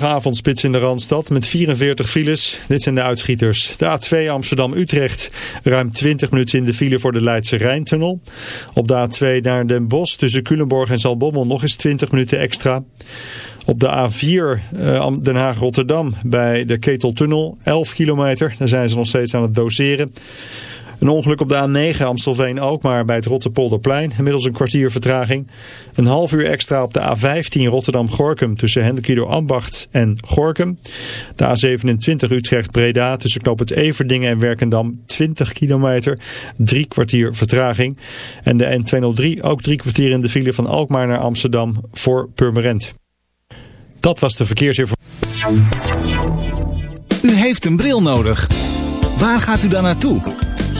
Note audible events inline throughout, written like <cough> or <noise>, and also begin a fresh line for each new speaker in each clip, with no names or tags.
Avondspits in de Randstad met 44 files. Dit zijn de uitschieters. De A2 Amsterdam-Utrecht. Ruim 20 minuten in de file voor de Leidse Rijntunnel. Op de A2 naar Den Bosch tussen Culemborg en Zalbommel nog eens 20 minuten extra. Op de A4 uh, Den Haag-Rotterdam bij de Keteltunnel 11 kilometer. Daar zijn ze nog steeds aan het doseren. Een ongeluk op de A9 Amstelveen-Alkmaar bij het Rotterpolderplein. Inmiddels een kwartier vertraging. Een half uur extra op de A15 Rotterdam-Gorkum tussen Hendekido Ambacht en Gorkum. De A27 Utrecht-Breda tussen Knoop het Everdingen en Werkendam 20 kilometer. Drie kwartier vertraging. En de N203 ook drie kwartier in de file van Alkmaar naar Amsterdam voor Purmerend. Dat was de verkeersinformatie.
U heeft een bril nodig. Waar gaat u dan naartoe?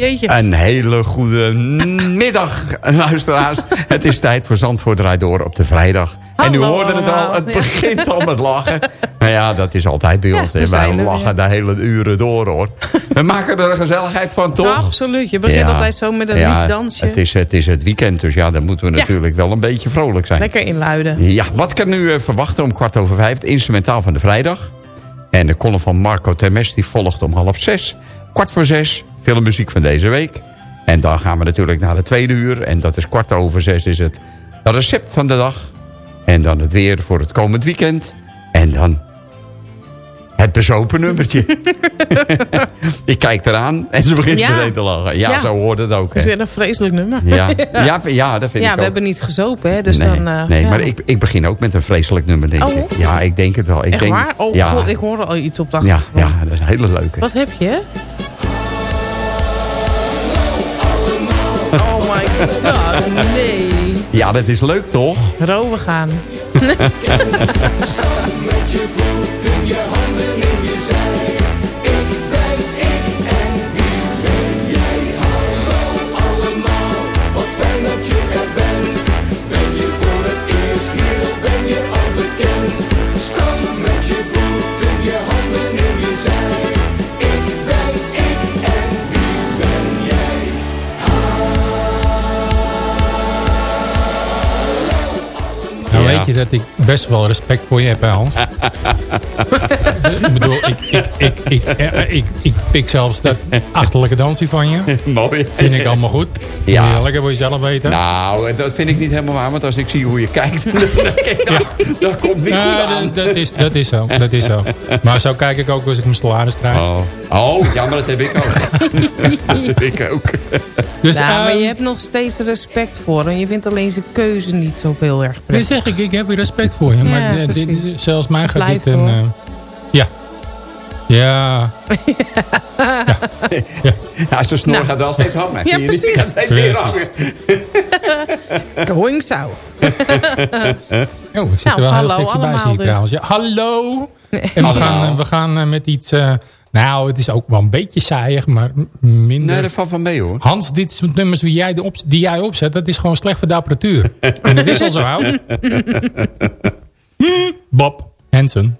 Jeetje.
Een hele goede middag, luisteraars. <laughs> het is tijd voor Zandvoort draait door op de vrijdag. en u hoorde het al, het begint al met lachen. <laughs> Nou ja, dat is altijd bij ons. Ja, Wij lachen de hele uren door, hoor. We maken er een gezelligheid van, toch?
absoluut. Je begint altijd zo met een ja, dansje.
Het is, het is het weekend, dus ja, dan moeten we natuurlijk wel een beetje vrolijk zijn.
Lekker inluiden.
Ja, wat kan u uh, verwachten om kwart over vijf? Het instrumentaal van de vrijdag. En de column van Marco Termes die volgt om half zes. Kwart voor zes filmmuziek van deze week. En dan gaan we natuurlijk naar de tweede uur. En dat is kwart over zes is het recept van de dag. En dan het weer voor het komend weekend. En dan het bezopen nummertje. <laughs> ik kijk eraan en ze begint ja. meteen te lachen. Ja, zo hoort het ook.
Het is weer een vreselijk nummer.
ja. <laughs> Ja, ja, dat vind
ja,
ik
we hebben niet gezopen, hè. Dus
nee,
dan, uh,
nee maar ik, ik begin ook met een vreselijk nummer, denk
oh.
ik. Ja, ik denk het wel. Ik
Echt
denk,
waar? Oh,
ja.
God, ik hoorde al iets op de
ja, ja, dat is een hele leuke.
Wat heb je? Oh my god, nee.
Ja, dat is leuk toch?
Roven gaan. <laughs>
met je voeten, je handen in je zij.
Weet je dat ik best wel respect voor je heb, Hans. <laughs> ik bedoel, ik, ik, ik, ik, ik, ik pik zelfs dat achterlijke dansje van je. <laughs>
Mooi.
Vind ik allemaal goed.
Ja.
Lekker voor jezelf weten.
Nou, dat vind ik niet helemaal waar. Want als ik zie hoe je kijkt, <laughs> dan denk ik, nou, dat komt niet
Ja,
goed aan.
dat, is, dat is zo. Dat is zo. Maar zo kijk ik ook als ik mijn salaris krijg.
Oh. oh, ja, maar dat heb ik ook. <laughs> dat heb ik ook.
Dus,
ja, maar
ehm,
je hebt nog steeds respect voor hem. Je vindt alleen zijn keuze niet zo heel erg
Nee,
prettig.
zeg ik, ik heb hier respect voor je. Maar
Ja,
dit, zelfs mij gaat
Blijf
dit een... eh, ja.
Ja, <laughs>
Ja, zijn snor gaat wel steeds hangen.
Ja, precies.
Die gaat steeds meer hangen. <laughs>
Going south. <laughs>
oh, ik zit
Nou,
er wel
hallo
heel sexy bij, zie
dus.
trouwens. Ja, hallo! En we gaan, eh, we gaan eh, met iets... eh, nou, het is ook wel een beetje saaiig, maar minder...
Nee, dat valt van mee hoor.
Hans, dit soort nummers die jij, op, die jij opzet, dat is gewoon slecht voor de apparatuur. <laughs> en het is al zo oud. Bob Hansen.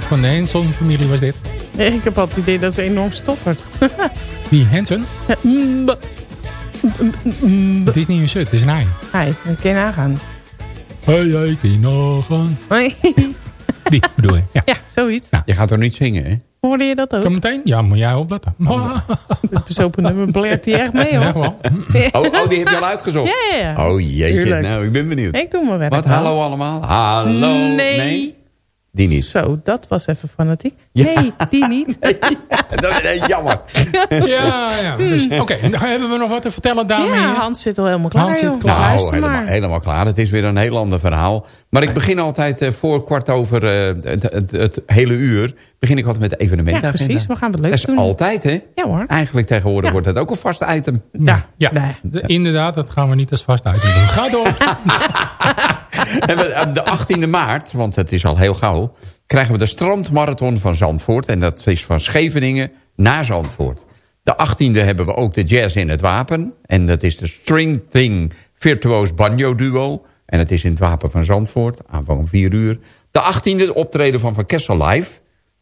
Van de Hanson-familie was dit.
Ik heb altijd het idee dat ze enorm stottert. <laughs>
Wie, Hanson? Het is niet een zut, het is een ei.
Hey, dat kan je nagaan.
Hey, hey, kun je nagaan.
Hoi. <laughs>
Die bedoel je, ja.
Ja, zoiets.
Je gaat toch niet zingen, hè?
Hoorde je dat ook?
Zometeen? Ja, moet jij opletten.
Het bezopen nummer blert die echt mee,
Ja,
hoor.
Oh, oh, die heb je al uitgezocht?
Ja, ja, ja.
Oh jeetje,
Tuurlijk.
nou, ik ben benieuwd.
Ik doe mijn werk
Wat, hallo allemaal? Hallo?
Nee.
Die niet.
Zo, dat was even fanatiek.
Ja.
Nee, die niet. <laughs>
Dat is jammer.
Ja, ja. Dus, Oké, dan hebben we nog wat te vertellen, dames
ja. Hans zit al helemaal klaar,
Hans zit klaar.
Nou, helemaal,
maar.
helemaal klaar. Het is weer een heel ander verhaal. Maar ik begin altijd eh, voor kwart over eh, het, het, het hele uur... begin ik altijd met de
Ja,
evenementagenda.
precies. We gaan het
Dat
leuk
is
doen.
altijd, hè?
Ja hoor.
Eigenlijk tegenwoordig wordt dat ook een vast item.
Ja,
Ja,
Nee.
de- inderdaad, dat gaan we niet als vast uit doen. Ga door. <laughs> <laughs>
En op de 18e maart, want het is al heel gauw... krijgen we de strandmarathon van Zandvoort. En dat is van Scheveningen naar Zandvoort. De 18e hebben we ook de jazz in het wapen. En dat is de String Thing virtuoos banjo duo. En het is in het Wapen van Zandvoort, aanvang om 4 uur. De 18e optreden van Van Kessel Live.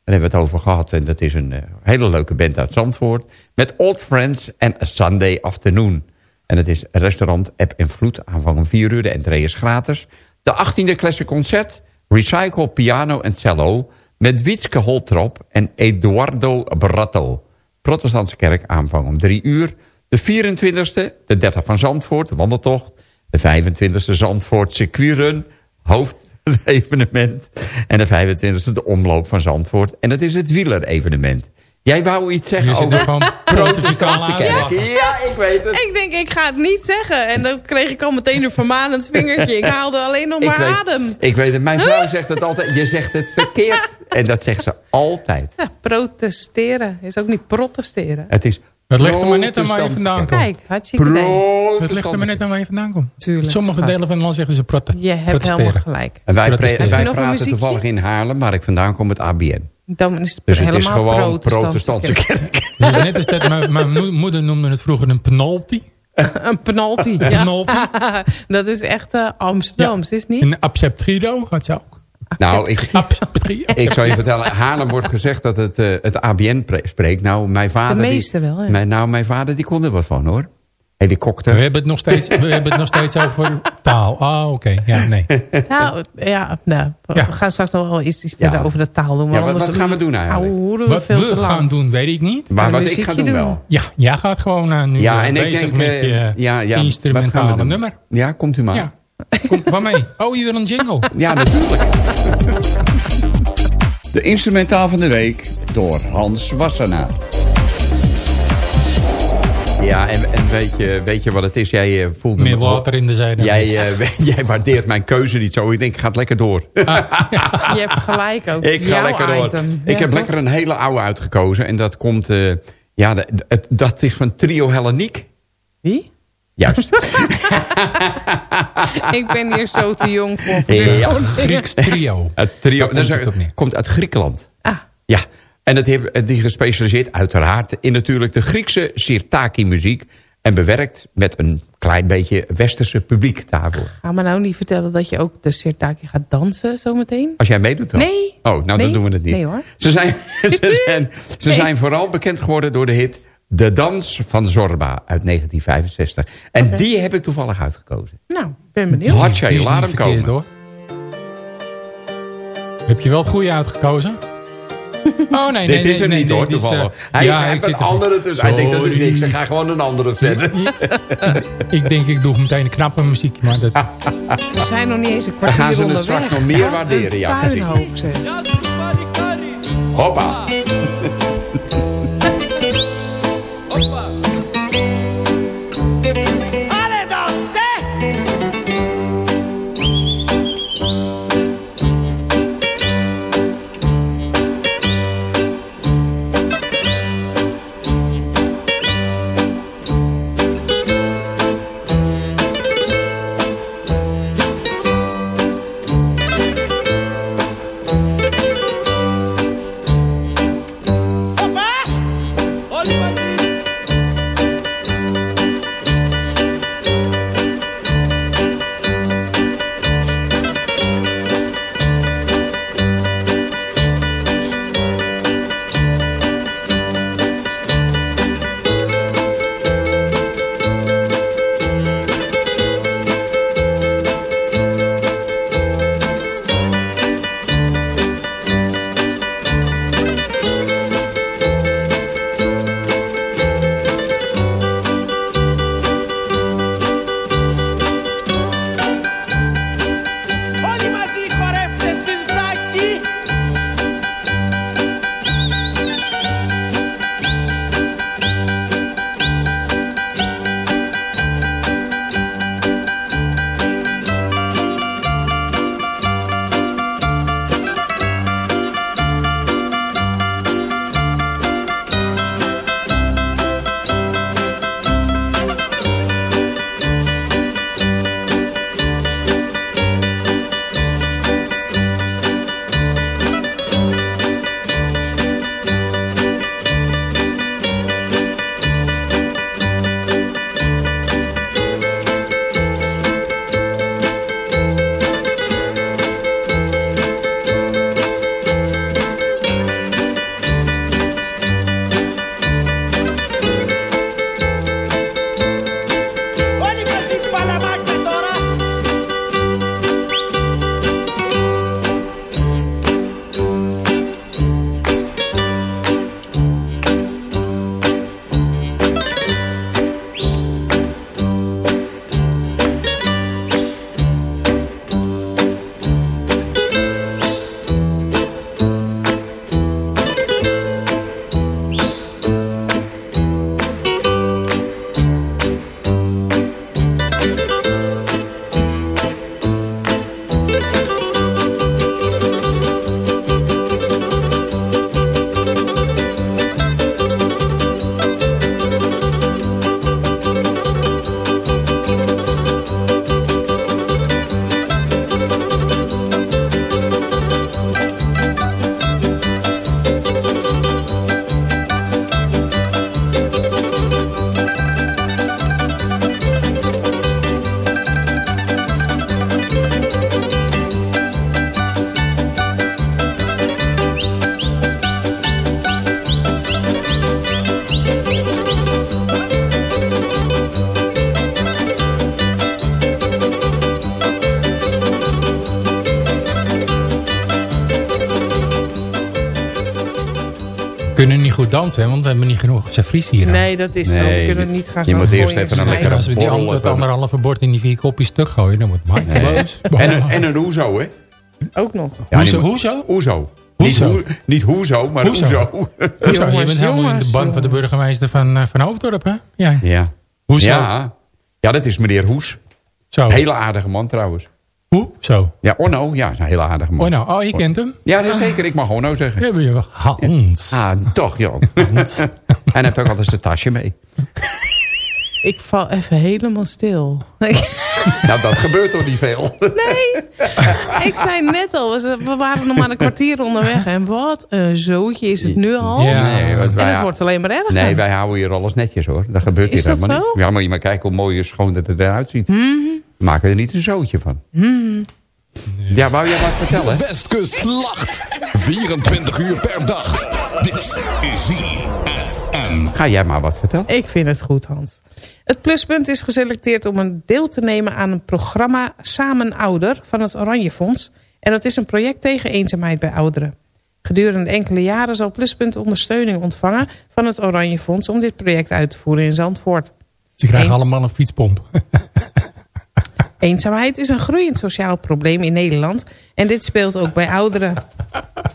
Daar hebben we het over gehad. En dat is een eh, hele leuke band uit Zandvoort. Met Old Friends en A Sunday Afternoon. En het is restaurant App en Vloed. Aanvang om 4 uur. De entree is gratis. De 18e Classic Concert. Recycle Piano en Cello. Met Wietske Holtrop en Eduardo Bratto. Protestantse kerk aanvang om 3 uur. De 24e, de 30 van Zandvoort, de wandeltocht. De 25e Zandvoort circuitrun, hoofdevenement. En de 25e de omloop van Zandvoort. En dat is het wielerevenement. Jij wou iets zeggen
Je zit er
over protestantse
pontificaal
kerken. Ja, ik weet het.
Ik denk, ik ga het niet zeggen. En dan kreeg ik al meteen een vermanend vingertje. Ik haalde alleen nog maar
ik weet,
adem.
Ik weet het. Mijn vrouw zegt het altijd. Je zegt het verkeerd. En dat zegt ze altijd.
Ja, protesteren is ook niet protesteren.
Het is
Het ligt er maar net aan waar je vandaan komt.
Kijk, hartstikke.
Het ligt er maar net aan waar je vandaan komt.
Tuurlijk,
Sommige delen van het land zeggen ze prote
Je hebt
protesteren.
helemaal gelijk.
En wij,
Protesteren.
wij praten toevallig in Haarlem, waar ik vandaan kom, het ABN.
Dan is het
Dus het is
helemaal
gewoon
protestantse
protestantse <laughs>
kerk.
kerk.
Dus net als dat, mijn, mijn mo- moeder noemde het vroeger een penalty.
Een penalty. Ja.
Penalty. <laughs>
dat is echt eh, Amsterdams, is het niet?
Een abceptrido had ze ook.
Nou, ik, <laughs> ik zou je vertellen, Haarlem wordt gezegd dat het, eh, het ABN pre- spreekt. Nou, mijn vader...
De
die-
meeste wel, ja.
Mijn, nou, mijn vader die kon er wat van, hoor. Helikopter.
We hebben het nog steeds, we hebben het nog steeds over taal. Ah, oké. Ja, nee.
Nou, ja, nou, we
Ja.
gaan straks nog wel iets, iets
Ja.
verder over de taal doen.
Ja, wat-
anders
wat gaan we doen eigenlijk?
ouwe hoeren we
Wat
veel
we
te lang.
gaan doen, weet ik niet.
Maar wat ik ga doen
doen.
wel.
Ja, jij gaat gewoon uh, nu
Ja, en ik
bezig
denk...
met
eh,
je
ja, ja, wat gaan we
instrumentale nummer.
Ja, komt u maar.
Ja. Kom, waarmee? Oh, je wil een jingle.
Ja, natuurlijk. De instrumentaal van de week door Hans Wassenaar. Ja, en, en weet, je, weet je wat het is? Jij eh, voelde
Meer
me-
water in de zijde.
Jij, eh, <laughs> jij waardeert mijn keuze niet zo. Ik denk, ik ga het lekker door. <laughs>
Je hebt gelijk ook.
ik ga
Jouw
lekker door.
item.
ik
Ja,
heb
toch?
lekker een hele oude uitgekozen. En dat komt... eh, ja, het- dat is van Trio Helleniek.
Wie?
Juist. <laughs>
ik ben hier zo te jong voor.
Ja.
Grieks trio.
Het trio dat is-
neer.
komt uit Griekenland.
Ah,
Ja, en het heeft die gespecialiseerd uiteraard in natuurlijk de Griekse sirtaki-muziek. En bewerkt met een klein beetje westerse publiek daarvoor.
ga me nou niet vertellen dat je ook de sirtaki gaat dansen zometeen?
Als jij meedoet dan?
Nee.
Oh, nou
Nee?
dan doen we het niet.
Nee, hoor.
Ze zijn, <laughs> ze <laughs> zijn, ze
Nee.
zijn vooral bekend geworden door de hit De Dans van Zorba uit 1965. En die heb ik toevallig uitgekozen.
Nou, ben benieuwd.
Had jij, laat hem
verkeerd,
komen.
hoor. Heb je wel het goede uitgekozen? Oh nee, nee,
Dit is
nee,
er
nee,
niet
nee,
hoor,
dit is,
toevallig.
eh,
Hij
ja,
heeft een
er-
andere tussen. Hij denkt dat is niks. Ik ga gewoon een andere zetten. <laughs>
Ik denk, ik doe meteen een knappe muziekje, maar dat... <laughs>
We zijn nog niet eens een
Dan
kwartier
gaan ze het
onderweg.
straks nog meer waarderen, ja, precies. Hoppa.
Hè, want we hebben niet genoeg servies hier.
Nee, dat is zo. We kunnen niet gaan
je moet eerst even
en
een lekkere
als we die ander, het anderhalve bord in die vier kopjes stuk gooien, dan wordt Mike
Nee.
boos.
En een, <laughs> en een hoezo, hè?
Ook nog.
Ja,
Hoezo? Hoezo?
Hoezo. Niet,
Hoezo?
hoe, niet hoezo, maar
Hoezo?
hoezo.
Hoezo? Je bent helemaal in de bank van de burgemeester van, eh, van Hoofddorp, hè? Ja.
Ja.
Hoezo?
Ja. ja, dat is meneer Hoes.
Zo.
Hele aardige man trouwens.
Hoe? Zo.
Ja, Orno, ja, is een hele aardige man.
Oh, nou. Oh, je kent hem?
Ja, dat is zeker. Ik mag Orno zeggen.
Ja, ben je wel. Hans.
Ah, toch, joh. <laughs> <laughs> en hij heeft ook altijd zijn tasje mee.
Ik val even helemaal stil. <laughs>
Nou, dat gebeurt toch niet veel.
Nee, ik zei net al, we waren nog maar een kwartier onderweg. En wat een zootje is het nu al.
Ja.
Nee, want wij,
En het wordt alleen maar erger.
nee, wij houden hier alles netjes hoor. Dat gebeurt
Is
hier
dat
helemaal
zo?
niet. Ja, maar je maar kijken hoe mooi en schoon dat het eruit ziet.
Mhm.
Maken er niet een zootje van. Ja, wou jij wat vertellen?
Westkust lacht. 24 uur per dag. Dit is ZFM.
Ga jij maar wat vertellen.
Ik vind het goed, Hans. Het pluspunt is geselecteerd om een deel te nemen aan een programma Samen Ouder van het Oranje Fonds. En dat is een project tegen eenzaamheid bij ouderen. Gedurende enkele jaren zal Pluspunt ondersteuning ontvangen van het Oranje Fonds om dit project uit te voeren in Zandvoort.
Ze krijgen
Eén-
allemaal een fietspomp. <laughs>
Eenzaamheid is een groeiend sociaal probleem in Nederland. En dit speelt ook bij ouderen.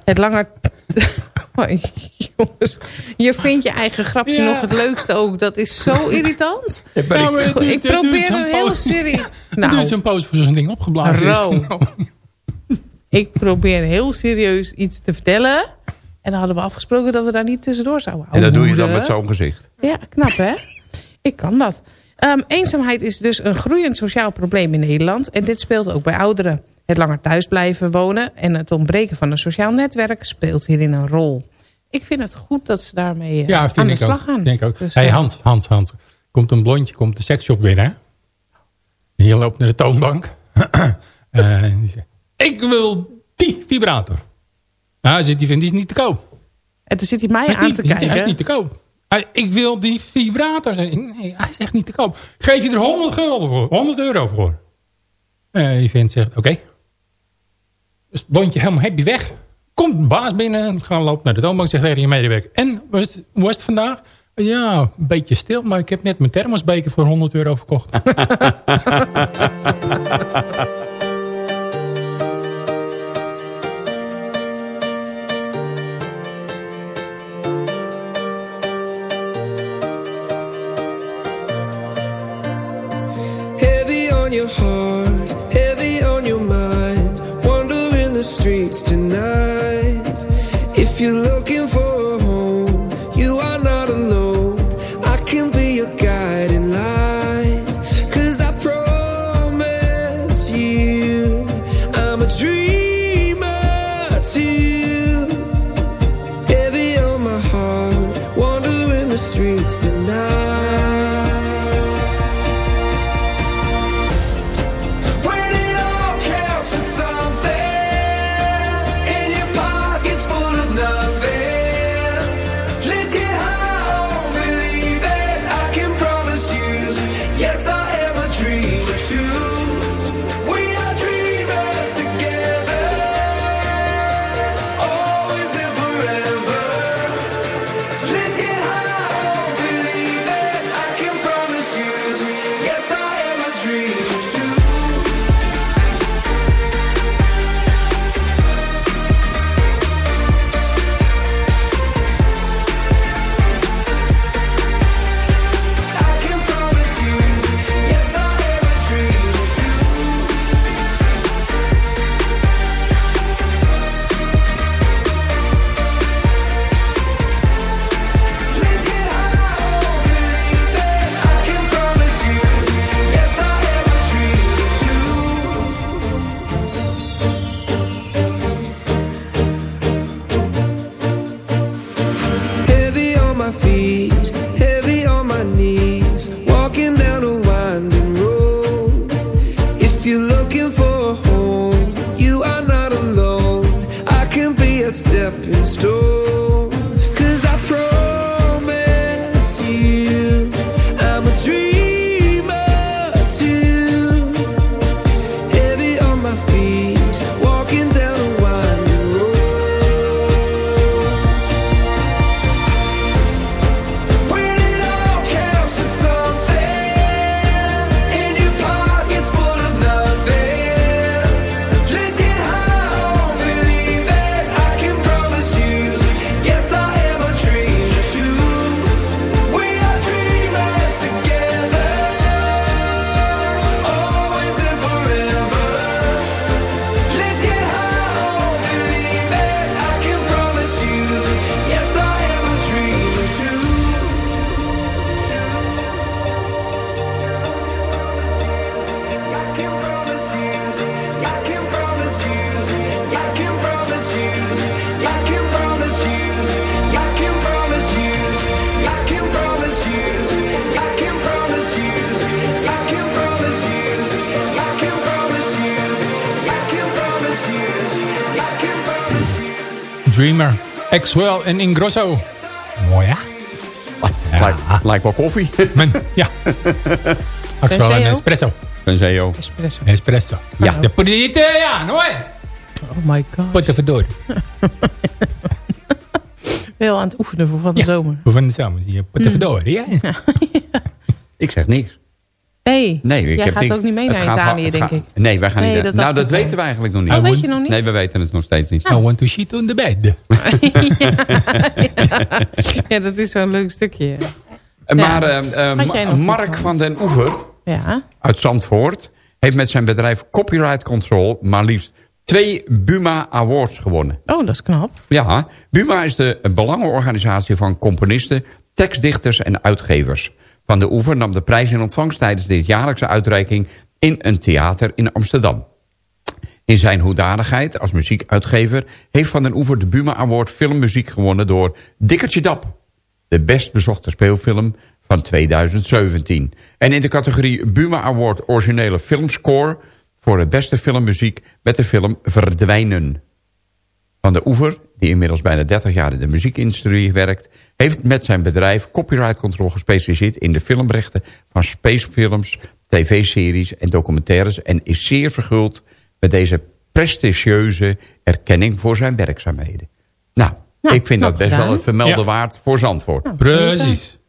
Het langer... <laughs> Oh, jongens, je vindt je eigen grapje
Ja.
nog het leukste ook. Dat is zo <laughs> irritant.
Ja,
ik
duurt
probeer een heel
poos.
serie... <laughs>
Het duurt
Nou,
zo'n poos voor zo'n ding opgeblazen
Ro.
is.
ik probeer heel serieus iets te vertellen. En dan hadden we afgesproken dat we daar niet tussendoor zouden
En dat doe je dan
houden.
met zo'n gezicht.
Ja, knap hè? Ik kan dat. Ehm, eenzaamheid is dus een groeiend sociaal probleem in Nederland. En dit speelt ook bij ouderen. Het langer thuis blijven wonen en het ontbreken van een sociaal netwerk speelt hierin een rol. Ik vind het goed dat ze daarmee eh,
Ja,
aan
vind
de
ik
slag
ook.
gaan.
Denk ook.
Dus,
hey,
eh,
Hans, Hans, Hans. Komt een blondje, komt de seksshop binnen. hè? Hier loopt naar de toonbank. <clears throat> En zegt, ik wil die vibrator. Nou, zit die vindt die is niet te koop.
En dan zit hij mij aan
niet,
te kijken.
Hij is niet te koop. Ik wil die vibrator. Nee, hij echt niet te koop. Geef je er 100 gulden voor. 100 euro voor. Eh die zegt, oké. Dus het blondje helemaal happy weg. Komt de baas binnen. Gaan loopt naar de toonbank. Zegt tegen je medewerker. En, was het, hoe was het vandaag? Ja, een beetje stil. Maar ik heb net mijn thermosbeker voor 100 euro verkocht. <laughs>
streets tonight. If you're looking for Dreamer,
Axwell en Ingrosso. Mooi, hè?
Lijkt, lijkt wel koffie. <laughs>
Men, ja. Axwell en
Senseo?
Espresso.
Een CEO.
Espresso.
Espresso.
Ja.
De Italiano, hè?
Oh my god.
Potverdorie. <laughs>
Wel aan het oefenen voor van de
Ja.
zomer.
Hoe van de zomer zie je? Potverdorie, hè? <laughs>
Ik zeg niks.
Hey,
Nee, ik
jij
heb
gaat ook niet mee naar Italië, denk ik.
Nee, wij gaan
Nee,
niet.
dat
nou, dat weten we eigenlijk nog niet.
Oh, weet je nog niet?
Nee, we weten het nog steeds niet.
I want to shit on the bed. <laughs> <laughs>
ja, dat is zo'n leuk stukje.
Eh, Maar eh, eh, Ma-
iets
Mark
van?
van den Oever
Ja.
uit Zandvoort... heeft met zijn bedrijf Copyright Control... maar liefst twee Buma Awards gewonnen.
Oh, dat is knap.
Ja, Buma is de belangenorganisatie van componisten, tekstdichters en uitgevers. Van de Oever nam de prijs in ontvangst tijdens de jaarlijkse uitreiking in een theater in Amsterdam. In zijn hoedanigheid als muziekuitgever heeft Van den Oever de Buma Award filmmuziek gewonnen door Dikkertje Dap. De best bezochte speelfilm van 2017. En in de categorie Buma Award originele filmscore voor de beste filmmuziek met de film Verdwijnen. Van de Oever, die inmiddels bijna 30 jaar in de muziekindustrie werkt... heeft met zijn bedrijf Copyright Control gespecialiseerd in de filmrechten... van spacefilms, tv-series en documentaires... en is zeer verguld met deze prestigieuze erkenning voor zijn werkzaamheden. Nou,
Nou,
ik vind dat
knap
best wel het vermelden
Ja.
waard voor Zandvoort.
Precies.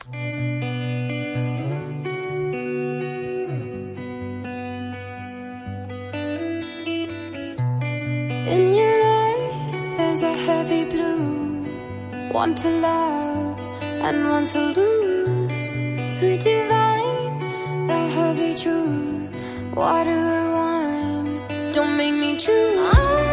One to love and one to lose. Sweet divine, the heavy truth. Water or wine, don't make me choose.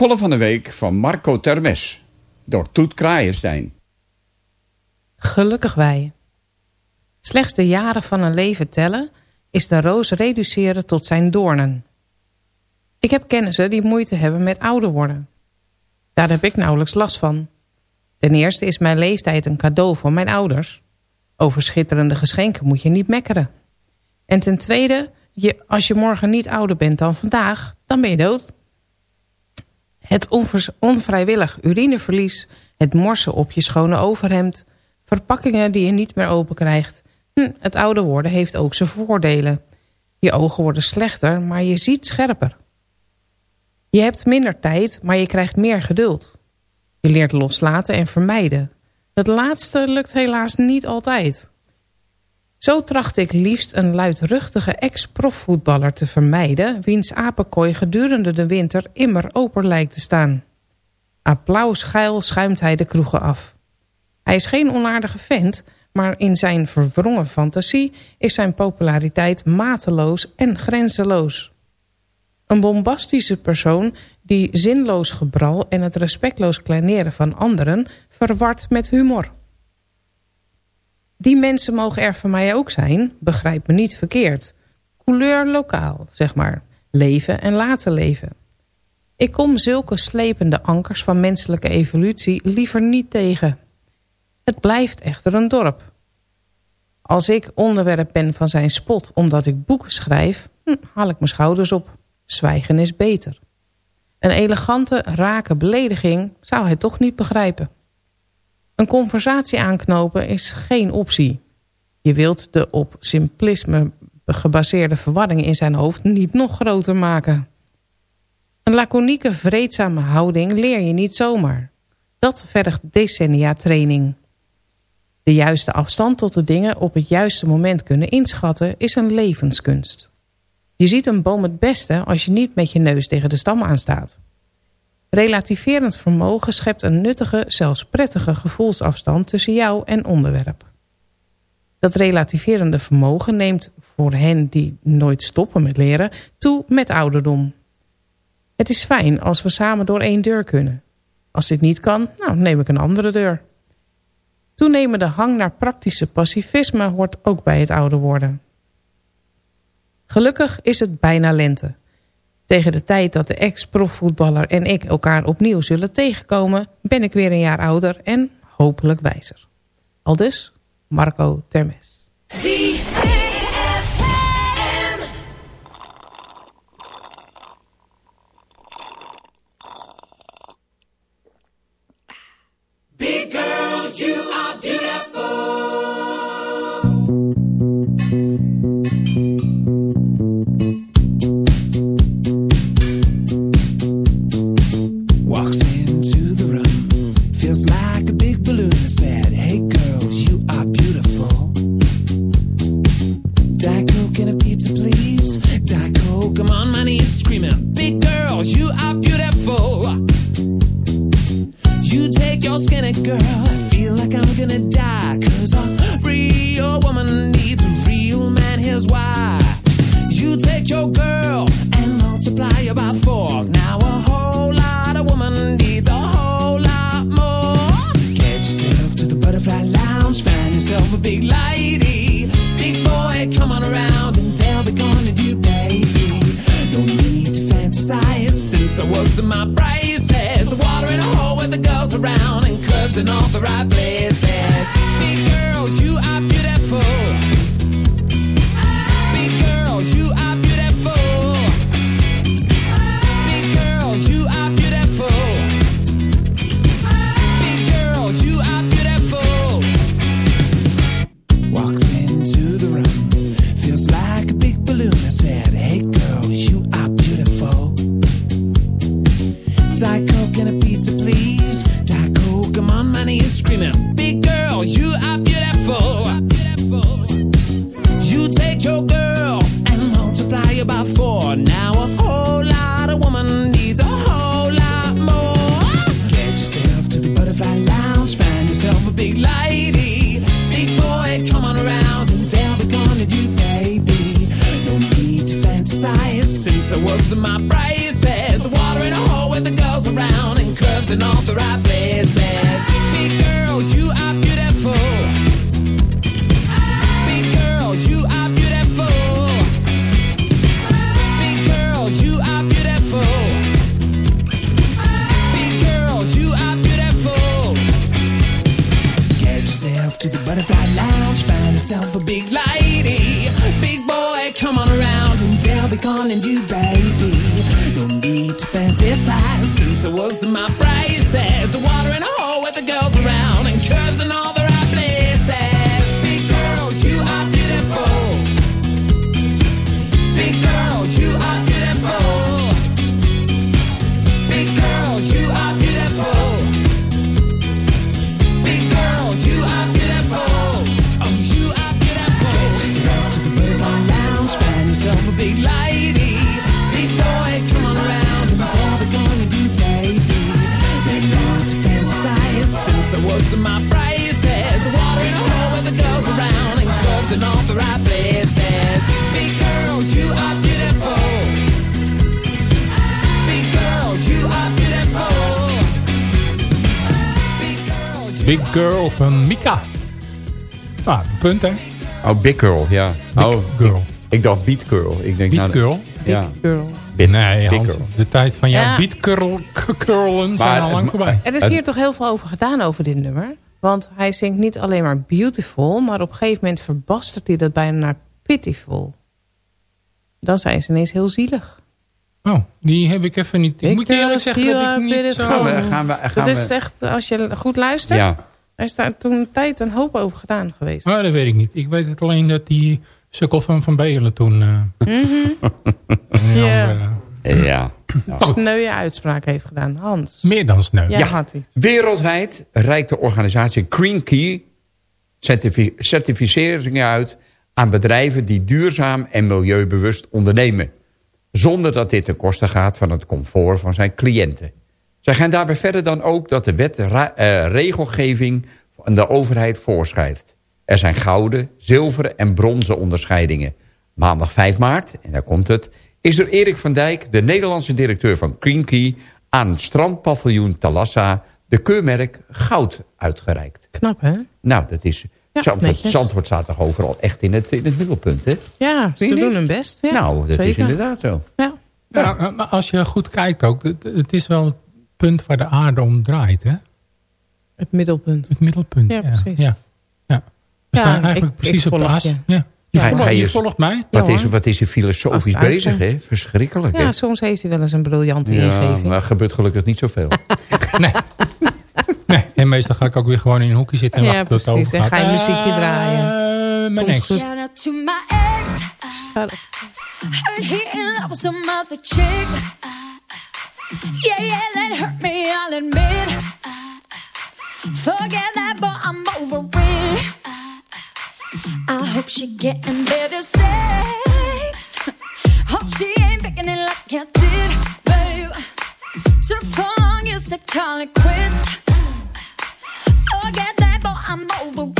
Column van de week van Marco Termes. Door Toet Kraaienstein.
Gelukkig wij. Slechts de jaren van een leven tellen is de roos reduceren tot zijn doornen. Ik heb kennissen die moeite hebben met ouder worden. Daar heb ik nauwelijks last van. Ten eerste is mijn leeftijd een cadeau van mijn ouders. Over schitterende geschenken moet je niet mekkeren. En ten tweede, je, als je morgen niet ouder bent dan vandaag, dan ben je dood. Het onvrijwillig urineverlies, het morsen op je schone overhemd... verpakkingen die je niet meer open krijgt. Hm, het ouder worden heeft ook zijn voordelen. Je ogen worden slechter, maar je ziet scherper. Je hebt minder tijd, maar je krijgt meer geduld. Je leert loslaten en vermijden. Het laatste lukt helaas niet altijd. Zo tracht ik liefst een luidruchtige ex-profvoetballer te vermijden... wiens apenkooi gedurende de winter immer open lijkt te staan. Applausgeil schuimt hij de kroegen af. Hij is geen onaardige vent, maar in zijn verwrongen fantasie... is zijn populariteit mateloos en grenzeloos. Een bombastische persoon die zinloos gebral... en het respectloos kleineren van anderen verward met humor. Die mensen mogen er van mij ook zijn, begrijp me niet verkeerd. Couleur lokaal, zeg maar. Leven en laten leven. Ik kom zulke slepende ankers van menselijke evolutie liever niet tegen. Het blijft echter een dorp. Als ik onderwerp ben van zijn spot omdat ik boeken schrijf... hm, haal ik mijn schouders op. Zwijgen is beter. Een elegante, rake belediging zou hij toch niet begrijpen. Een conversatie aanknopen is geen optie. Je wilt de op simplisme gebaseerde verwarringen in zijn hoofd niet nog groter maken. Een laconieke, vreedzame houding leer je niet zomaar. Dat vergt decennia training. De juiste afstand tot de dingen op het juiste moment kunnen inschatten is een levenskunst. Je ziet een boom het beste als je niet met je neus tegen de stam aanstaat. Relativerend vermogen schept een nuttige, zelfs prettige gevoelsafstand tussen jou en onderwerp. Dat relativerende vermogen neemt voor hen die nooit stoppen met leren toe met ouderdom. Het is fijn als we samen door één deur kunnen. Als dit niet kan, nou, neem ik een andere deur. Toenemende hang naar praktische pacifisme hoort ook bij het ouder worden. Gelukkig is het bijna lente. Tegen de tijd dat de ex-profvoetballer en ik elkaar opnieuw zullen tegenkomen... ben ik weer een jaar ouder en hopelijk wijzer. Aldus Marco Termes.
was my
bright punt hè.
Oh, Big Girl, ja.
Big
oh,
Girl.
Ik, ik dacht Beat Girl. Ik denk,
Beat
nou,
Girl.
Ja.
Girl.
Bit-
Nee, Hans,
Girl.
de tijd van jouw
Ja.
beatcurlen curlen zijn
Maar,
al lang
eh,
voorbij.
Er is hier toch heel veel over gedaan over dit nummer. Want hij zingt niet alleen maar beautiful... maar op een gegeven moment verbastert hij dat bijna naar pitiful. Dan zijn ze ineens heel zielig.
Oh, die heb ik even niet... Ik moet je eerlijk zeggen dat ik niet zo...
Gaan we, gaan we, gaan
Dat is echt, als je goed luistert...
Ja.
Er is daar toen een tijd een hoop over gedaan geweest.
Oh, dat weet ik niet. Ik weet het alleen dat die sukkel van Van Belen toen... eh, <laughs>
Ja.
andere-
Eh, ja.
Sneuwe uitspraak heeft gedaan. Hans.
meer dan sneu.
Ja,
Ja.
had hij.
Wereldwijd reikt de organisatie Green Key certifi- certificeringen uit aan bedrijven die duurzaam en milieubewust ondernemen. Zonder dat dit ten koste gaat van het comfort van zijn cliënten. Zij gaan daarbij verder dan ook dat de wet eh, regelgeving van de overheid voorschrijft. Er zijn gouden, zilveren en bronzen onderscheidingen. Maandag 5 maart, en daar komt het, is door Erik van Dijk, de Nederlandse directeur van Green Key, aan strandpaviljoen Talassa de keurmerk goud uitgereikt.
Knap, hè?
Nou, dat is...
Ja,
Zandvoort, staat toch overal echt in het, in het middelpunt, hè?
Ja, ze doen hun best. Ja,
nou, dat is inderdaad zo.
Ja.
Ja, maar als je goed kijkt ook, het, het is wel punt waar de aarde om draait, hè?
Het middelpunt.
Het middelpunt.
Ja,
Ja,
precies.
Ja, ja. We
Ja,
staan eigenlijk
ik-
precies
ik
op de as.
je.
Ja. Je,
Hij-
volgt,
hij
je
is-
volgt mij.
Wat, is, wat is hij filosofisch bezig, hè? Verschrikkelijk, hè?
Ja, soms heeft hij wel eens een briljante
Ja,
ingeving.
maar gebeurt gelukkig niet zoveel. <laughs>
Nee. nee. En meestal ga ik ook weer gewoon in een hoekje zitten en
Ja,
wachten tot het
precies. En
overgaat.
ga je muziekje draaien.
Eh, mijn ex.
Shut up.
Yeah, yeah, that hurt me, I'll admit. Forget that, but I'm over it. I hope she getting better sex. Hope she ain't picking it like I did, babe. Took so long, you said call it quits. Forget that, but I'm over it.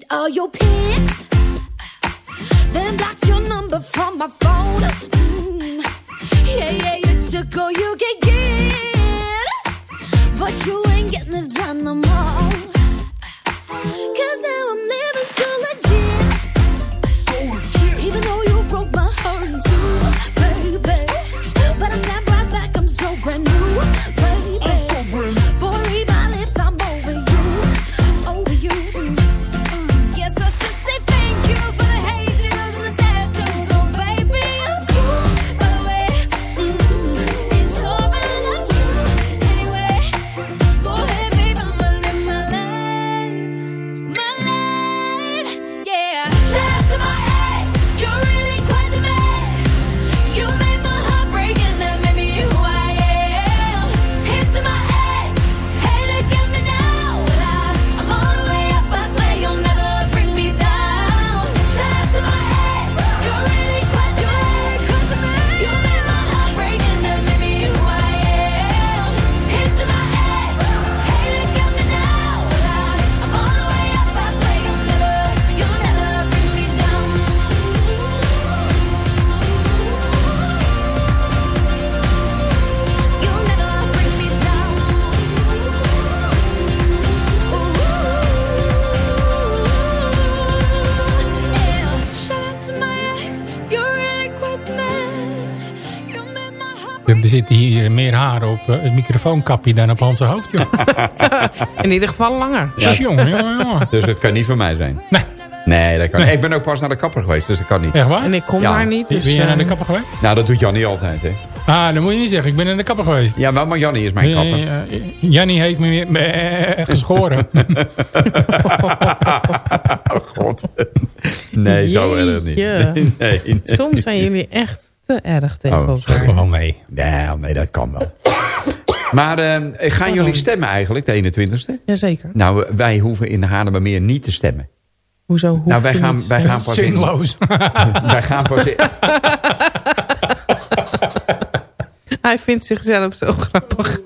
Deleted all your pics. Then blocked your number from my phone. Mm. Yeah, yeah, you took all you could get. But you ain't getting this done no more. Cause now I'm living
het microfoonkapje dan op Hans hoofd, joh. <laughs>
In ieder geval langer.
Ja.
Jongen, jongen, jongen. <laughs>
Dus het kan niet van mij zijn.
Nee.
Nee, dat kan
Nee.
niet. Ik ben ook pas naar de kapper geweest, dus dat kan niet.
Echt waar?
En ik kom
Ja.
daar niet.
Ben
Dus,
jij naar de
eh,
kapper geweest?
Nou, dat doet Jannie altijd, hè.
Ah, dat moet je niet zeggen. Ik ben naar de kapper geweest.
Ja, wel, maar Jannie is mijn kapper.
Eh, eh, Jannie heeft me weer eh, geschoren. <laughs>
Oh, god. Nee, zo erg niet.
Jeetje.
Nee, nee.
Soms zijn jullie echt te erg tegen
Oh,
elkaar.
Gewoon mee.
Nee, nee, dat kan wel. Maar eh, gaan jullie stemmen eigenlijk, de 21ste?
Jazeker.
Nou, wij hoeven in Haarlemmermeer niet te stemmen.
Hoezo? Hoef
Nou, <laughs> wij gaan, wij gaan pas in,
zinloos.
wij gaan pas in,
Hij vindt zichzelf zo grappig.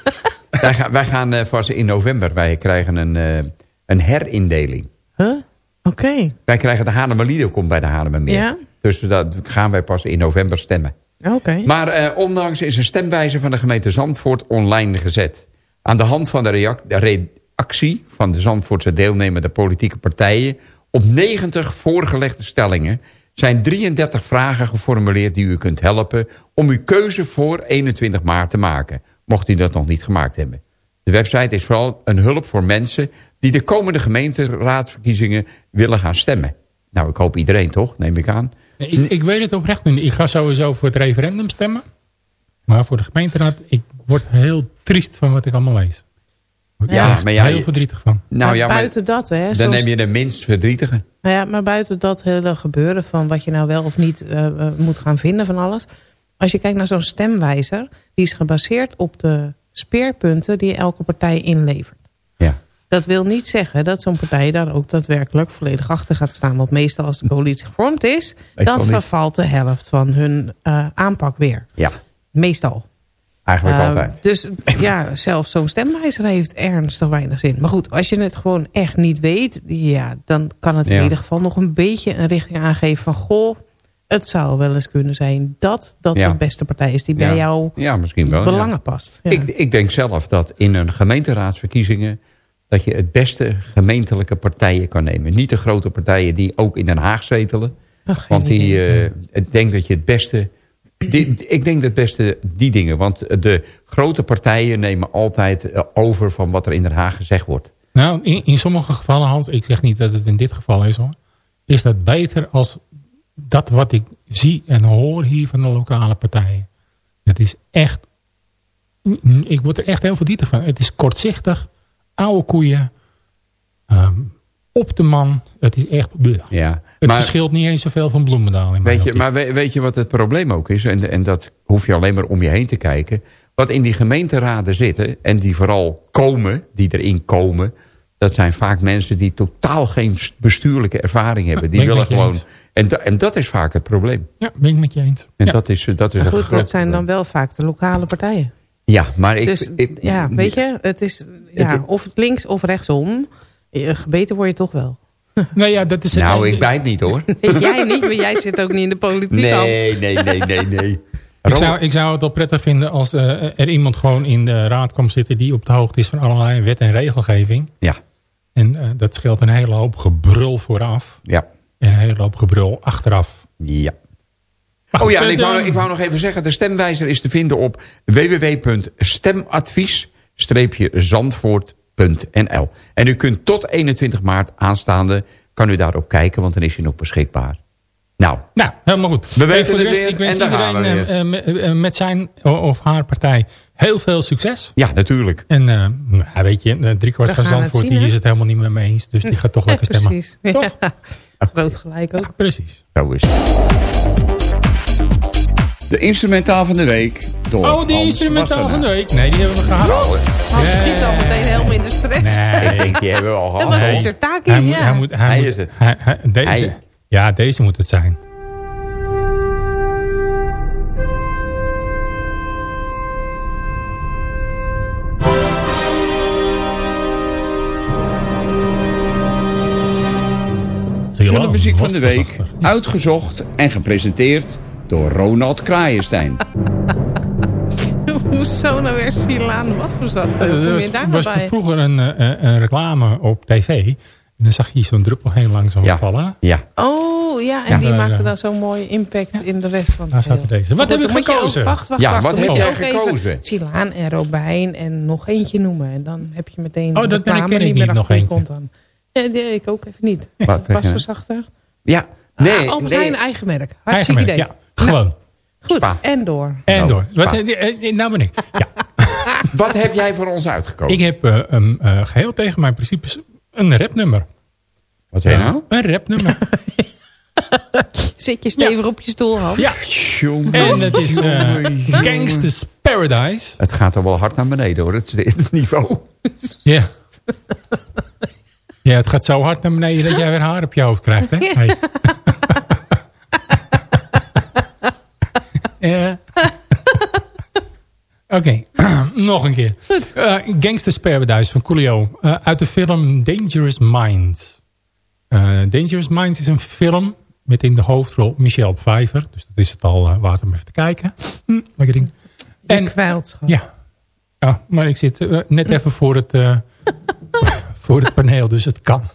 <laughs>
wij gaan, wij gaan pas in november. Wij krijgen een, eh, een herindeling.
Huh? Oké.
Wij krijgen de Haarlemmerlieden komt bij de Haarlemmermeer.
Ja?
Dus dat gaan wij pas in november stemmen.
Oké.
Maar eh, ondanks is een stemwijzer van de gemeente Zandvoort online gezet. Aan de hand van de reac- de reactie van de Zandvoortse deelnemende politieke partijen... op 90 voorgelegde stellingen zijn 33 vragen geformuleerd die u kunt helpen... om uw keuze voor 21 maart te maken, mocht u dat nog niet gemaakt hebben. De website is vooral een hulp voor mensen die de komende gemeenteraadsverkiezingen willen gaan stemmen. Nou, ik hoop iedereen toch, neem ik aan.
Ik, ik weet het oprecht niet. Ik ga sowieso voor het referendum stemmen. Maar voor de gemeenteraad, ik word heel triest van wat ik allemaal lees. Ik
Ja,
er
maar ja,
heel verdrietig van.
Nou
maar
ja, maar
buiten dat, hè.
dan
zoals-
neem je de minst verdrietige.
Nou ja, maar buiten dat hele gebeuren van wat je nou wel of niet eh, eh, moet gaan vinden van alles. Als je kijkt naar zo'n stemwijzer, die is gebaseerd op de speerpunten die elke partij inlevert. Dat wil niet zeggen dat zo'n partij daar ook daadwerkelijk volledig achter gaat staan. Want meestal als de coalitie gevormd is,
Meestal
dan
niet.
vervalt de helft van hun eh, aanpak weer.
Ja,
Meestal.
eigenlijk
Eh,
altijd.
Dus ja, zelfs zo'n stemwijzer heeft ernstig weinig zin. Maar goed, als je het gewoon echt niet weet... Ja, dan kan het in ieder geval nog een beetje een richting aangeven van... goh, het zou wel eens kunnen zijn dat dat
Ja.
de beste partij is... die bij jouw
Ja, misschien wel. ja.
belangen past. Ja.
Ik, ik denk zelf dat in een gemeenteraadsverkiezingen... dat je het beste gemeentelijke partijen kan nemen. Niet de grote partijen die ook in Den Haag zetelen.
Ach,
Want die, eh, ik denk dat je het beste... Die, ik denk het beste die dingen. Want de grote partijen nemen altijd eh, over van wat er in Den Haag gezegd wordt.
Nou, in, in sommige gevallen, Hans, ik zeg niet dat het in dit geval is hoor. Is dat beter als dat wat ik zie en hoor hier van de lokale partijen. Het is echt, ik word er echt heel verdrietig van. Het is kortzichtig, oude koeien, ehm, op de man. Het is echt, bleh.
Ja.
het
Maar-
verschilt niet eens zoveel van Bloemendaal. In
Weet je, maar we- weet je wat het probleem ook is? En, en dat hoef je alleen maar om je heen te kijken. Wat in die gemeenteraden zitten en die vooral komen, die erin komen... dat zijn vaak mensen die totaal geen bestuurlijke ervaring hebben. Die willen gewoon... En, da- en dat is vaak het probleem.
Ja, ben ik met je eens.
En
Ja.
dat is, dat is
Maar
het
goed, dat zijn dan wel vaak de lokale partijen.
Ja, maar ik...
dus
ik-
ja, weet je, het is ja,
Het-
of links of rechtsom. Eh, Gebeten word je toch wel. <laughs>
Nou ja, dat is
Nou,
eh,
ik bijt niet hoor. <laughs>
Nee, jij niet, maar jij zit ook niet in de politiek. Hans.
Nee, nee, nee, nee, nee.
Ik zou, ik zou het wel prettig vinden als eh, er iemand gewoon in de raad komt zitten... die op de hoogte is van allerlei wet en regelgeving.
Ja,
En eh, dat scheelt een hele hoop gebrul vooraf.
ja,
En een hele hoop gebrul achteraf.
ja. Oh ja, en
eh,
ik wou,
eh,
ik wou nog even zeggen, de stemwijzer is te vinden op www.stemadvies-zandvoort.nl. En u kunt tot 21 maart aanstaande, kan u daarop kijken, want dan is hij nog beschikbaar. Nou,
Nou, helemaal goed.
We weten
voor de
het
rest,
weer
ik wens iedereen
we
eh, eh, met- eh, met zijn of haar partij heel veel succes.
ja, natuurlijk.
En eh, nou, weet je, driekwart van Zandvoort
zien,
die is het helemaal niet met me eens. Dus die gaat toch <laughs> lekker stemmen.
precies.
Toch? <laughs>
Ja. Groot gelijk ook.
Ja, precies.
Zo is het. De instrumentaal van de week door
Oh, die
Hans
instrumentaal van de week. Nee, die hebben we gehad.
Hans schiet al meteen helemaal in de stress.
Nee. <laughs>
Ik denk, die hebben we al
Dat
gehad.
was
Nee.
de Sirtaki,
Hij, moet, hij, moet, hij,
Hij
moet-
is het.
hij- hij- de-
Hij.
de- ja, deze moet het zijn.
Filmmuziek van de week, uitgezocht en gepresenteerd door Ronald Kraaienstein. <laughs>
Hoezo nou weer Silaan Wasverzat? Hoe
Er was,
nou
was vroeger een, eh, een reclame op tv. En dan zag je zo'n druppel heel langzaam
Ja.
vallen.
Ja.
Oh, ja, en
Ja.
die
Ja,
maakte dan zo'n mooie impact in de rest van het
zaten
deel.
deze. Wat heb ik gekozen?
ook- Wacht, wacht,
Ja,
wacht.
wat heb jij gekozen?
Silaan en robijn en nog eentje noemen. En dan heb je meteen
Oh, dat ben ik- ken ik
die
niet,
meer
nog
achter je
eentje.
kont dan. Ja, die, ik ook even niet.
Wat?
Wasverzachter.
Ja. Nee,
ah, Albert
nee.
Eigen merk.
Eigen
Hartstikke
merk,
idee.
Ja, gewoon.
Goed,
Spa.
en door.
En
Oh,
door. Wat,
spa.
eh, eh, nou ben ik. Ja. <laughs>
Wat heb jij voor ons uitgekozen?
Ik heb eh, een eh, geheel tegen mijn principes een rapnummer.
Wat zei je nou?
Een rapnummer. <laughs>
Zit je stevig op je stoel, Hans?
ja.
Jongen.
En het is eh Gangsta's Paradise.
Het gaat er wel hard naar beneden hoor, het, het niveau.
Ja. <laughs> Ja, het gaat zo hard naar beneden dat jij weer haar op je hoofd krijgt, hè? Hey. <laughs> ja. Oké, <clears throat> nog een keer. Eh Gangsta's Paradise van Coolio. eh, uit de film Dangerous Minds. Eh, Dangerous Minds is een film met in de hoofdrol Michelle Pfeiffer. Dus dat is het al waard om even te kijken. Hm, lekker ding.
En kwijlt.
Ja. ja, maar ik zit net even voor het, <laughs> voor het paneel, dus het kan. <laughs>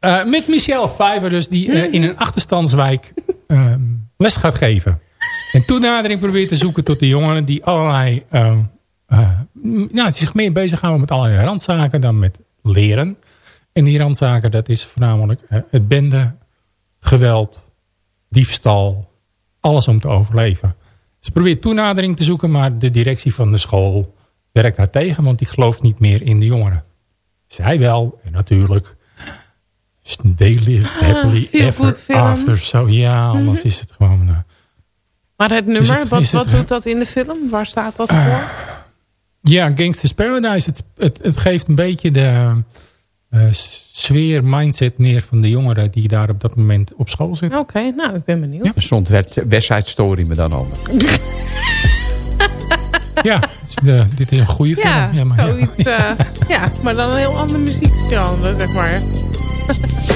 Eh, met Michelle Pfeiffer dus, die eh, in een achterstandswijk ehm, les gaat geven. En toenadering probeert te zoeken tot de jongeren die allerlei... ehm, eh, nou, die zich meer bezighouden met allerlei randzaken dan met leren. En die randzaken, dat is voornamelijk het bende, geweld, diefstal, alles om te overleven. Ze probeert toenadering te zoeken, maar de directie van de school werkt haar tegen, want die gelooft niet meer in de jongeren. Zij wel, en natuurlijk. Live happily
feel
ever after. Zo, ja, anders is het gewoon... eh,
Maar het nummer,
het-
wat,
het-
wat doet dat in de film? Waar staat dat voor?
Ja, Gangsters Paradise. Het, het, het geeft een beetje de eh, sfeer, mindset neer van de jongeren die daar op dat moment op school zitten.
Oké, nou, ik ben benieuwd.
Ja.
Er stond West Side Story me dan al. <laughs> <laughs>
Ja, de- dit is een goede film.
Ja,
maar,
zoiets. eh, ja, maar dan een heel ander muziekstijl, zeg maar. <laughs>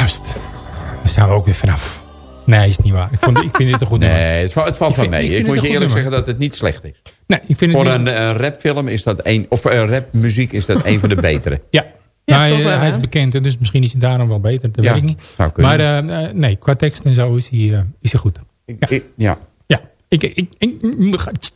Juist. Daar staan we ook weer vanaf. Nee, is niet waar. Ik, vond, ik vind dit een goed <laughs> nummer.
Nee, het, va- het valt
Ik
van
vind-
mee.
ik
moet je eerlijk zeggen dat het niet slecht is.
Nee, ik vind het
Voor
niet-
een, een rapfilm is dat een... Of een rapmuziek is dat een van de <laughs> betere.
Ja,
Ja,
Maar, eh,
wel,
hij is bekend, dus misschien is hij daarom wel beter. Dat
Ja,
weet ik niet.
zou kunnen.
Maar eh, eh, nee, qua tekst en zo is hij, eh, is hij goed.
Ik- ik- ja.
Ja. Ik, ik, ik, ik-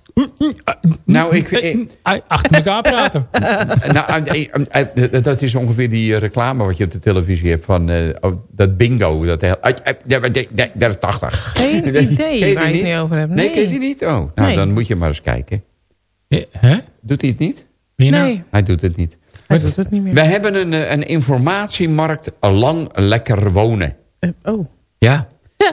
Nou, ik- ik-
Achter elkaar praten. <laughs>
nou, eh, eh, eh, dat is ongeveer die reclame wat je op de televisie hebt van eh, oh, dat bingo. Dat, heel- eh, eh, ja, maar de- de- dat is 80.
Geen <laughs> idee waar je het
niet?
over hebt.
Nee,
Nee.
ken je die niet? Oh, nou
Nee.
dan moet je maar eens kijken.
Hè?
Doet hij het niet?
Nou-
Nee,
Hij doet het niet.
hij doet het niet meer.
We hebben een, een informatiemarkt lang lekker wonen.
Oh.
Ja.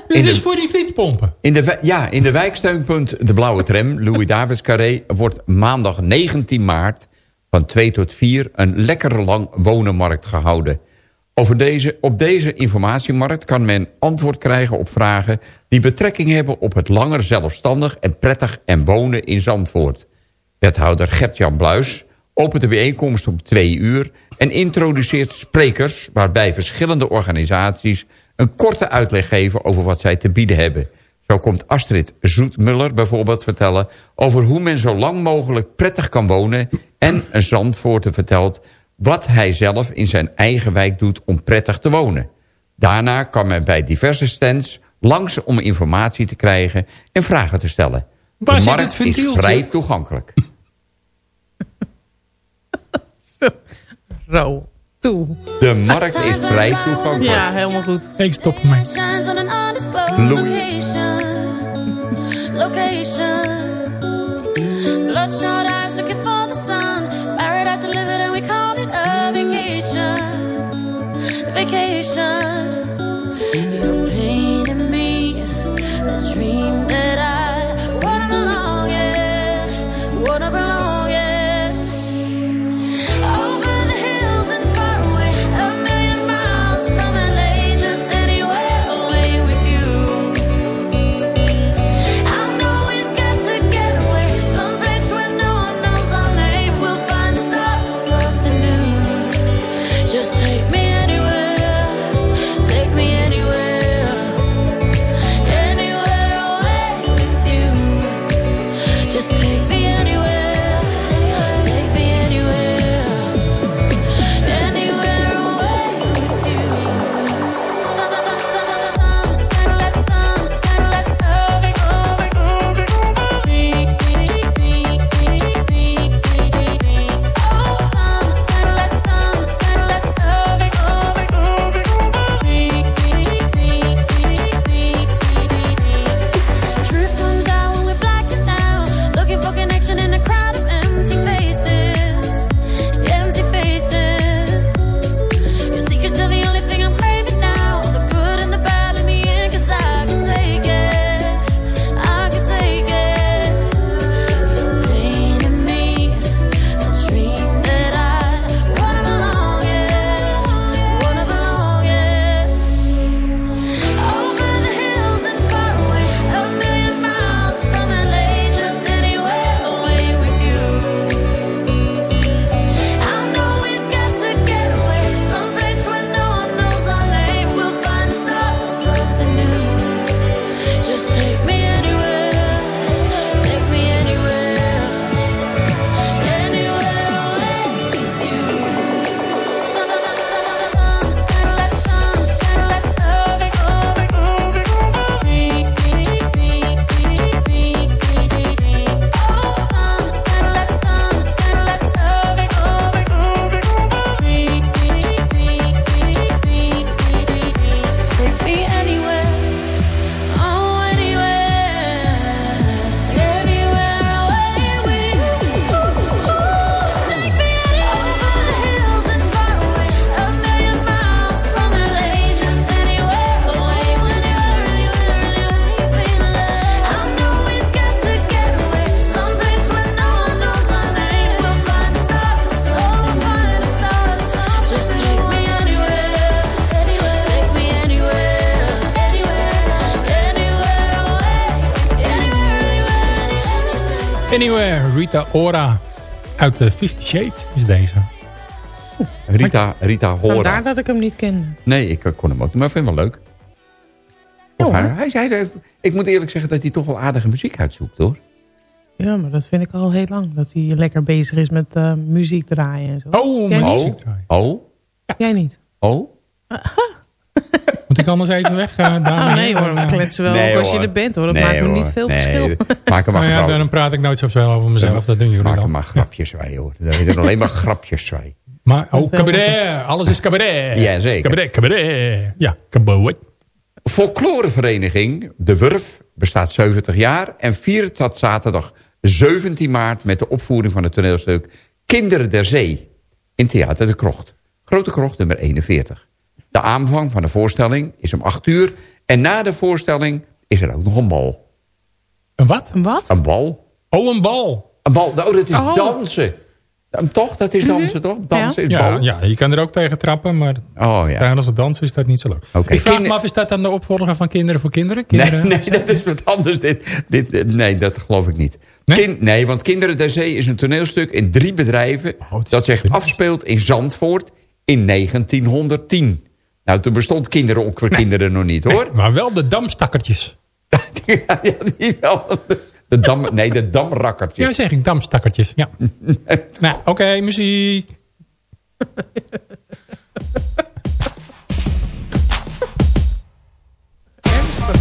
Dit
de-
is voor die fietspompen.
In de, ja, in de wijksteunpunt De Blauwe Tram, Louis <laughs> Davids Carré... wordt maandag 19 maart van 2 tot 4 een lekker lang wonenmarkt gehouden. Over deze, op deze informatiemarkt kan men antwoord krijgen op vragen... die betrekking hebben op het langer zelfstandig en prettig en wonen in Zandvoort. Wethouder Gert-Jan Bluis opent de bijeenkomst om twee uur... en introduceert sprekers waarbij verschillende organisaties... een korte uitleg geven over wat zij te bieden hebben. Zo komt Astrid Zoetmuller bijvoorbeeld vertellen... over hoe men zo lang mogelijk prettig kan wonen... en een Zandvoorter vertelt wat hij zelf in zijn eigen wijk doet om prettig te wonen. Daarna kan men bij diverse stands langs om informatie te krijgen... en vragen te stellen.
Waar
de markt
het
is vrij toegankelijk. <laughs>
Ro. Toe.
De markt is vrij toegankelijk.
Ja, helemaal goed.
Ik stop
Louis.
location. Location. Bloodshot
Rita Ora. Uit de Fifty Shades is deze.
Rita, Rita Hora.
Vandaar dat ik hem niet kende.
Nee, ik eh, kon hem ook niet, maar ik vind hem wel leuk. Of
Ja,
hij,
hoor.
hij, hij- hij- ik moet eerlijk zeggen dat hij toch wel aardige muziek uitzoekt, hoor.
Ja, maar dat vind ik al heel lang. Dat hij lekker bezig is met eh, muziek draaien en zo.
Oh,
Jij
maar-
niet?
Oh, oh,
Jij niet?
oh. <laughs>
Ik anders even weg? eh en
Oh nee hoor, we kletsen wel
Nee,
ook als je er bent hoor. Dat
Nee,
maakt me
hoor.
niet veel
Nee,
verschil. <laughs>
Maak hem maar
Nou ja, dan praat ik nooit zo veel over mezelf. Dat doen jullie
Maak
dan.
hem maar grapjes bij, hoor. Dan doen alleen maar grapjes bij.
Maar, oh, cabaret. Alles is cabaret.
Ja, zeker.
Cabaret, cabaret. Ja, cabaret.
Folklorevereniging De Wurf bestaat 70 jaar... en viert dat zaterdag 17 maart met de opvoering van het toneelstuk... Kinderen der Zee in Theater de Krocht. Grote Krocht nummer 41. De aanvang van de voorstelling is om 8 uur... en na de voorstelling is er ook nog een bal.
Een wat?
Een wat?
Een bal?
Oh, een bal.
Een bal, oh, dat is
Oh.
dansen. Ja, Toch? Dat is dansen, toch? Dansen is
Ja,
bal.
ja, je kan er ook tegen trappen, maar
Oh ja.
tijdens het dansen is dat niet zo leuk.
Oké,
Ik vraag
kinder-
me af, is dat dan de opvolger van Kinderen voor Kinderen?
Nee,
Kinderen,
nee, dat is wat anders. Dit, dit, nee, dat geloof ik niet.
Nee?
Kind- nee, want Kinderen der Zee is een toneelstuk in drie bedrijven...
Oh, is
dat zich afspeelt in Zandvoort in 1910. Nou, toen bestond Kinderen voor Kinderen nog niet, hoor.
Maar wel de damstakkertjes. <laughs>
ja, ja, die wel. De dam, nee, de damrakkertjes.
Ja, zeg ik, damstakkertjes. Ja. <laughs> nou, oké, muziek.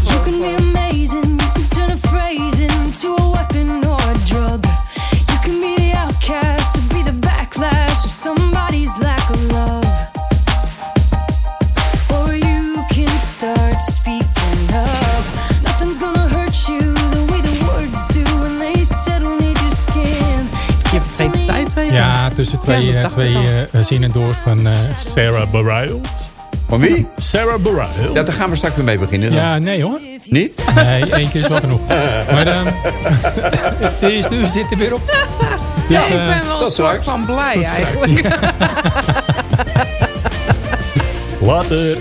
You can be amazing, you can turn a phrase into a weapon or a drug. You can be the outcast be the backlash of somebody's lack of love.
Ja, tussen twee,
Ja,
eh, twee
ik al.
eh, zinnen door van eh, Sarah Bareilles.
Van wie?
Sarah Bareilles.
Ja, daar gaan we straks weer mee beginnen. Dan.
Ja, nee hoor.
Niet?
Nee, één keer is wel genoeg. Maar dan... de eerste uur zit er weer op. Dus,
Ja, ik
eh,
ben wel een soort van blij eigenlijk. <laughs>
Later.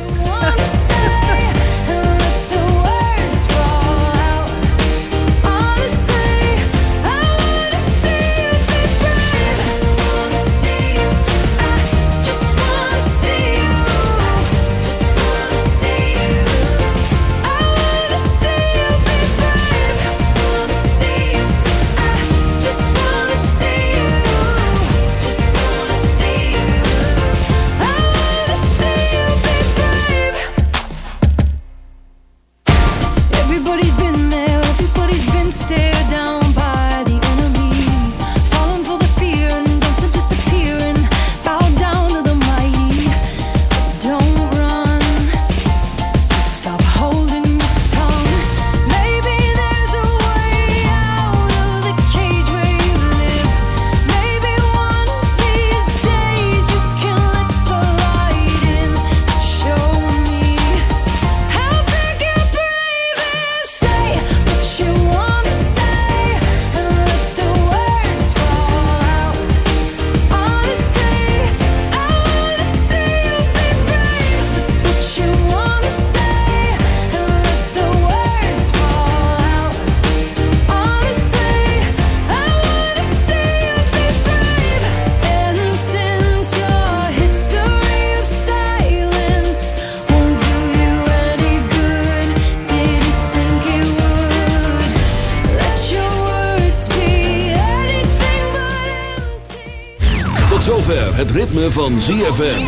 Ritme van ZFM.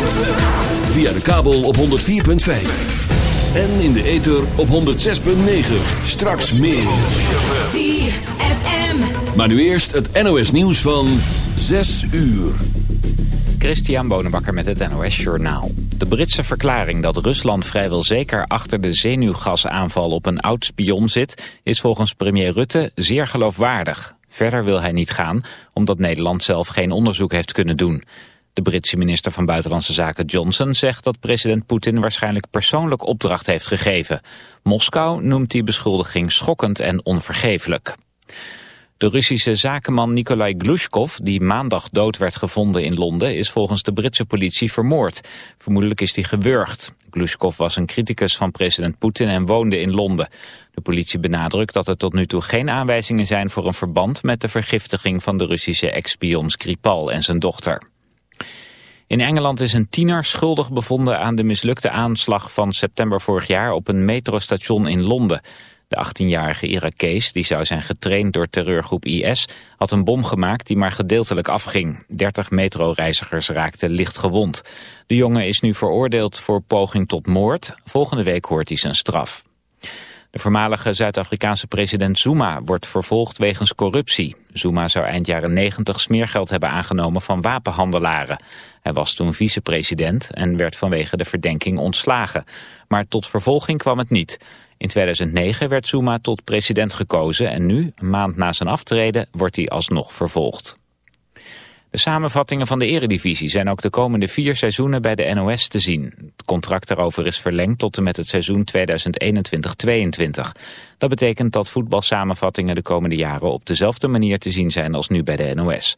Via de kabel op 104.5. En in de ether op 106.9. Straks meer.
ZFM.
Maar nu eerst het NOS nieuws van 6 uur.
Christian Bonenbakker met het NOS Journaal. De Britse verklaring dat Rusland vrijwel zeker achter de zenuwgasaanval op een oud spion zit... is volgens premier Rutte zeer geloofwaardig. Verder wil hij niet gaan, omdat Nederland zelf geen onderzoek heeft kunnen doen. De Britse minister van Buitenlandse Zaken Johnson zegt dat president Poetin waarschijnlijk persoonlijk opdracht heeft gegeven. Moskou noemt die beschuldiging schokkend en onvergeeflijk. De Russische zakenman Nikolai Glushkov, die maandag dood werd gevonden in Londen, is volgens de Britse politie vermoord. Vermoedelijk is hij gewurgd. Glushkov was een criticus van president Poetin en woonde in Londen. De politie benadrukt dat er tot nu toe geen aanwijzingen zijn voor een verband met de vergiftiging van de Russische ex-spion Skripal en zijn dochter. In Engeland is een tiener schuldig bevonden aan de mislukte aanslag van september vorig jaar op een metrostation in Londen. De 18-jarige Irakees, die zou zijn getraind door terreurgroep IS, had een bom gemaakt die maar gedeeltelijk afging. 30 metroreizigers raakten licht gewond. De jongen is nu veroordeeld voor poging tot moord. Volgende week hoort hij zijn straf. De voormalige Zuid-Afrikaanse president Zuma wordt vervolgd wegens corruptie. Zuma zou eind jaren 90 smeergeld hebben aangenomen van wapenhandelaren. Hij was toen vicepresident en werd vanwege de verdenking ontslagen. Maar tot vervolging kwam het niet. In 2009 werd Zuma tot president gekozen en nu, een maand na zijn aftreden, wordt hij alsnog vervolgd. De samenvattingen van de eredivisie zijn ook de komende vier seizoenen bij de NOS te zien. Het contract daarover is verlengd tot en met het seizoen 2021-22. Dat betekent dat voetbalsamenvattingen de komende jaren op dezelfde manier te zien zijn als nu bij de NOS.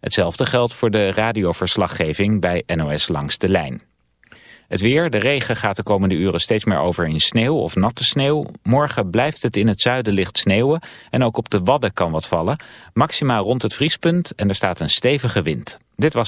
Hetzelfde geldt voor de radioverslaggeving bij NOS Langs de Lijn. Het weer, de regen gaat de komende uren steeds meer over in sneeuw of natte sneeuw. Morgen blijft het in het zuiden licht sneeuwen en ook op de Wadden kan wat vallen. Maxima rond het vriespunt en er staat een stevige wind. Dit was